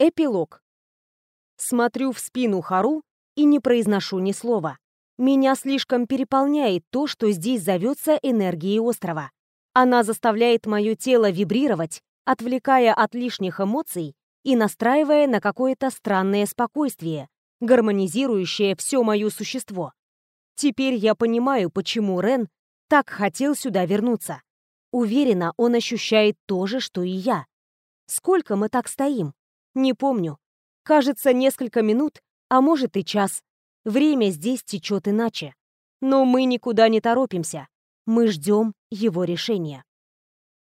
Эпилог. Смотрю в спину Хару и не произношу ни слова. Меня слишком переполняет то, что здесь зовется энергией острова. Она заставляет мое тело вибрировать, отвлекая от лишних эмоций и настраивая на какое-то странное спокойствие, гармонизирующее все мое существо. Теперь я понимаю, почему Рен так хотел сюда вернуться. Уверена, он ощущает то же, что и я. Сколько мы так стоим? Не помню. Кажется, несколько минут, а может и час. Время здесь течет иначе. Но мы никуда не торопимся. Мы ждем его решения.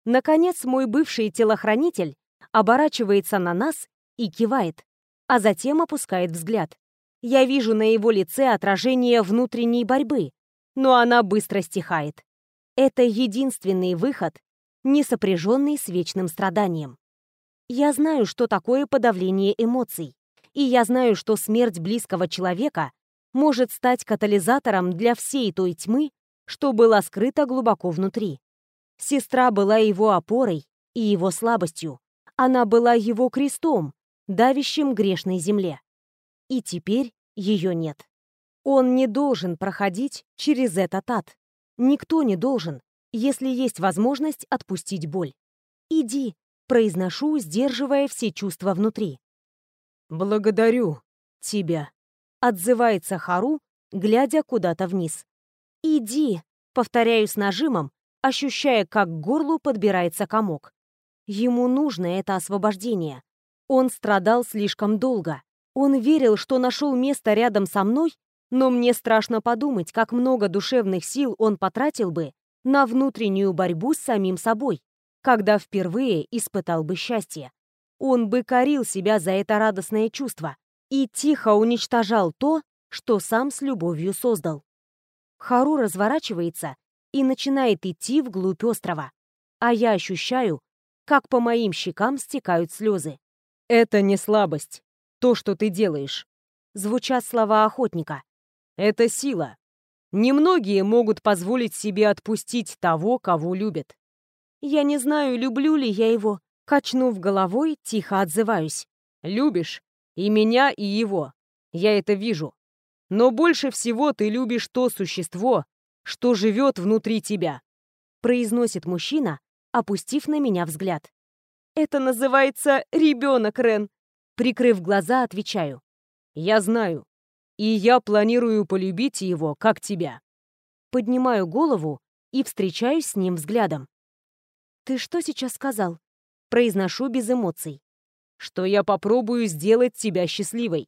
Наконец, мой бывший телохранитель оборачивается на нас и кивает, а затем опускает взгляд. Я вижу на его лице отражение внутренней борьбы, но она быстро стихает. Это единственный выход, не сопряженный с вечным страданием. Я знаю, что такое подавление эмоций, и я знаю, что смерть близкого человека может стать катализатором для всей той тьмы, что была скрыта глубоко внутри. Сестра была его опорой и его слабостью. Она была его крестом, давящим грешной земле. И теперь ее нет. Он не должен проходить через этот ад. Никто не должен, если есть возможность отпустить боль. «Иди», Произношу, сдерживая все чувства внутри. «Благодарю тебя», — отзывается Хару, глядя куда-то вниз. «Иди», — повторяю с нажимом, ощущая, как к горлу подбирается комок. Ему нужно это освобождение. Он страдал слишком долго. Он верил, что нашел место рядом со мной, но мне страшно подумать, как много душевных сил он потратил бы на внутреннюю борьбу с самим собой когда впервые испытал бы счастье. Он бы корил себя за это радостное чувство и тихо уничтожал то, что сам с любовью создал. Хару разворачивается и начинает идти вглубь острова, а я ощущаю, как по моим щекам стекают слезы. «Это не слабость, то, что ты делаешь», — звучат слова охотника. «Это сила. Немногие могут позволить себе отпустить того, кого любят. Я не знаю, люблю ли я его. Качнув головой, тихо отзываюсь. Любишь. И меня, и его. Я это вижу. Но больше всего ты любишь то существо, что живет внутри тебя. Произносит мужчина, опустив на меня взгляд. Это называется ребенок, Рен. Прикрыв глаза, отвечаю. Я знаю. И я планирую полюбить его, как тебя. Поднимаю голову и встречаюсь с ним взглядом. «Ты что сейчас сказал?» Произношу без эмоций. «Что я попробую сделать тебя счастливой.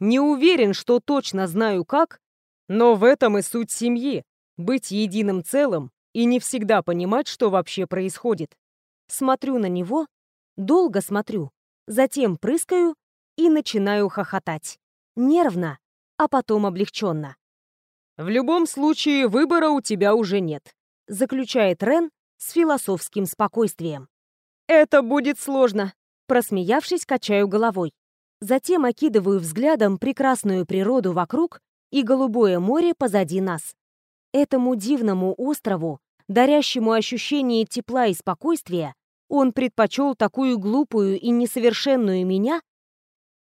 Не уверен, что точно знаю как, но в этом и суть семьи — быть единым целым и не всегда понимать, что вообще происходит. Смотрю на него, долго смотрю, затем прыскаю и начинаю хохотать. Нервно, а потом облегченно. «В любом случае, выбора у тебя уже нет», — заключает Рен, с философским спокойствием. «Это будет сложно!» Просмеявшись, качаю головой. Затем окидываю взглядом прекрасную природу вокруг и голубое море позади нас. Этому дивному острову, дарящему ощущение тепла и спокойствия, он предпочел такую глупую и несовершенную меня?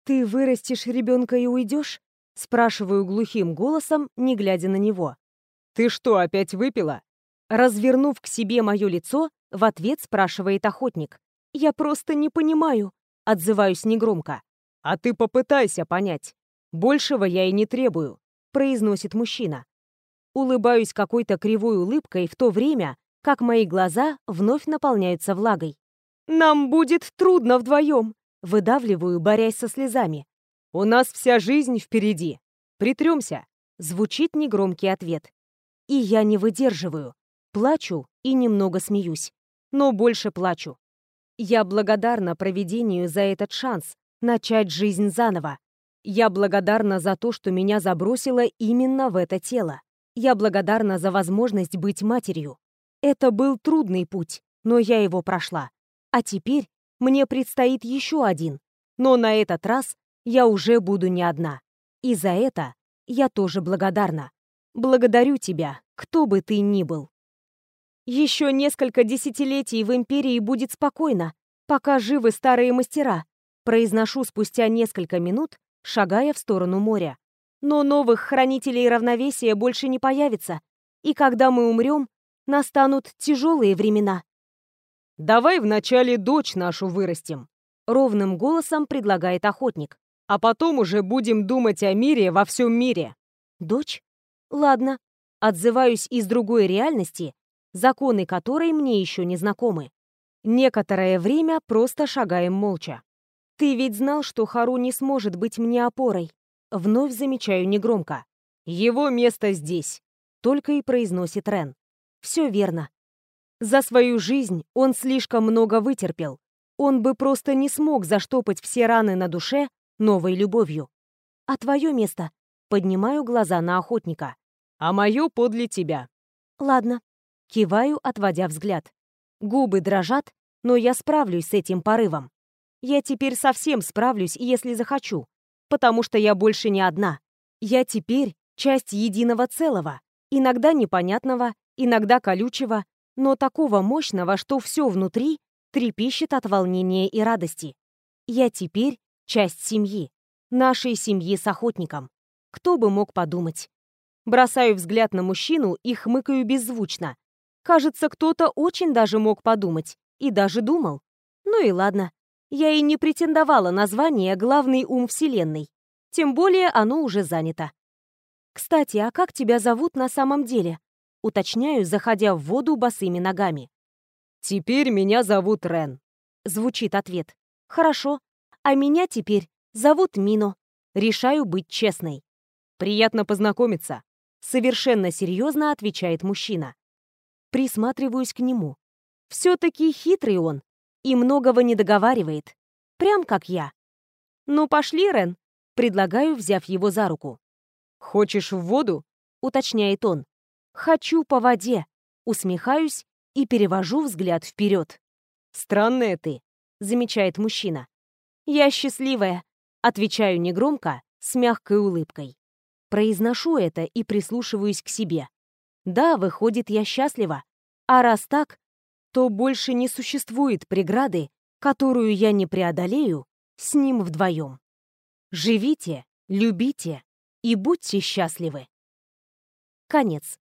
«Ты вырастешь ребенка и уйдешь?» Спрашиваю глухим голосом, не глядя на него. «Ты что, опять выпила?» Развернув к себе мое лицо, в ответ спрашивает охотник. «Я просто не понимаю», — отзываюсь негромко. «А ты попытайся понять. Большего я и не требую», — произносит мужчина. Улыбаюсь какой-то кривой улыбкой в то время, как мои глаза вновь наполняются влагой. «Нам будет трудно вдвоем», — выдавливаю, борясь со слезами. «У нас вся жизнь впереди. Притремся», — звучит негромкий ответ. И я не выдерживаю. Плачу и немного смеюсь. Но больше плачу. Я благодарна проведению за этот шанс начать жизнь заново. Я благодарна за то, что меня забросило именно в это тело. Я благодарна за возможность быть матерью. Это был трудный путь, но я его прошла. А теперь мне предстоит еще один. Но на этот раз я уже буду не одна. И за это я тоже благодарна. Благодарю тебя, кто бы ты ни был. Еще несколько десятилетий в Империи будет спокойно, пока живы старые мастера, Произношу спустя несколько минут, шагая в сторону моря. Но новых хранителей равновесия больше не появится, и когда мы умрем, настанут тяжелые времена. «Давай вначале дочь нашу вырастим», — ровным голосом предлагает охотник. «А потом уже будем думать о мире во всем мире». «Дочь? Ладно». Отзываюсь из другой реальности, законы которой мне еще не знакомы. Некоторое время просто шагаем молча. «Ты ведь знал, что Хару не сможет быть мне опорой?» Вновь замечаю негромко. «Его место здесь», — только и произносит Рен. «Все верно. За свою жизнь он слишком много вытерпел. Он бы просто не смог заштопать все раны на душе новой любовью. А твое место? Поднимаю глаза на охотника. А мое подле тебя. Ладно. Киваю, отводя взгляд. Губы дрожат, но я справлюсь с этим порывом. Я теперь совсем справлюсь, если захочу. Потому что я больше не одна. Я теперь часть единого целого. Иногда непонятного, иногда колючего, но такого мощного, что все внутри трепещет от волнения и радости. Я теперь часть семьи, нашей семьи с охотником. Кто бы мог подумать? Бросаю взгляд на мужчину и хмыкаю беззвучно. Кажется, кто-то очень даже мог подумать. И даже думал. Ну и ладно. Я и не претендовала на звание «Главный ум Вселенной». Тем более оно уже занято. «Кстати, а как тебя зовут на самом деле?» Уточняю, заходя в воду босыми ногами. «Теперь меня зовут Рен», — звучит ответ. «Хорошо. А меня теперь зовут Мино. Решаю быть честной». «Приятно познакомиться», — совершенно серьезно отвечает мужчина. Присматриваюсь к нему. Все-таки хитрый он и многого не договаривает. Прям как я. «Ну, пошли, Рен», — предлагаю, взяв его за руку. «Хочешь в воду?» — уточняет он. «Хочу по воде», усмехаюсь и перевожу взгляд вперед. «Странная ты», — замечает мужчина. «Я счастливая», — отвечаю негромко, с мягкой улыбкой. Произношу это и прислушиваюсь к себе. Да, выходит, я счастлива. А раз так, то больше не существует преграды, которую я не преодолею с ним вдвоем. Живите, любите и будьте счастливы. Конец.